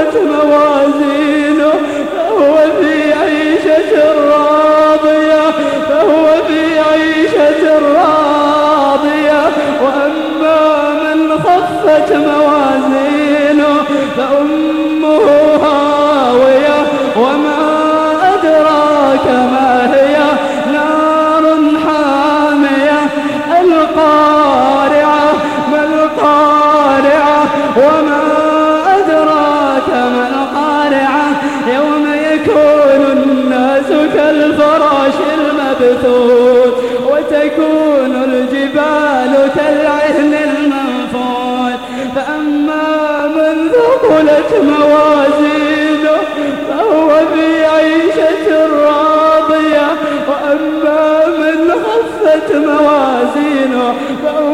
ثقلت موازينه فهو في عيشة راضية فهو في عيشة راضية. وأما من خفت موازينه فأمه هاوية. وما أدراك ما هي؟ نار حامية القارعة ما القارعة؟ وما أدراك ما القارعة يوم يكون الناس كالفراش المبثوث وتكون الجبال كالعهن المنفوث. فأما من ثقلت موازينه فهو في عيشة راضية. وأما من خفت موازينه فأمه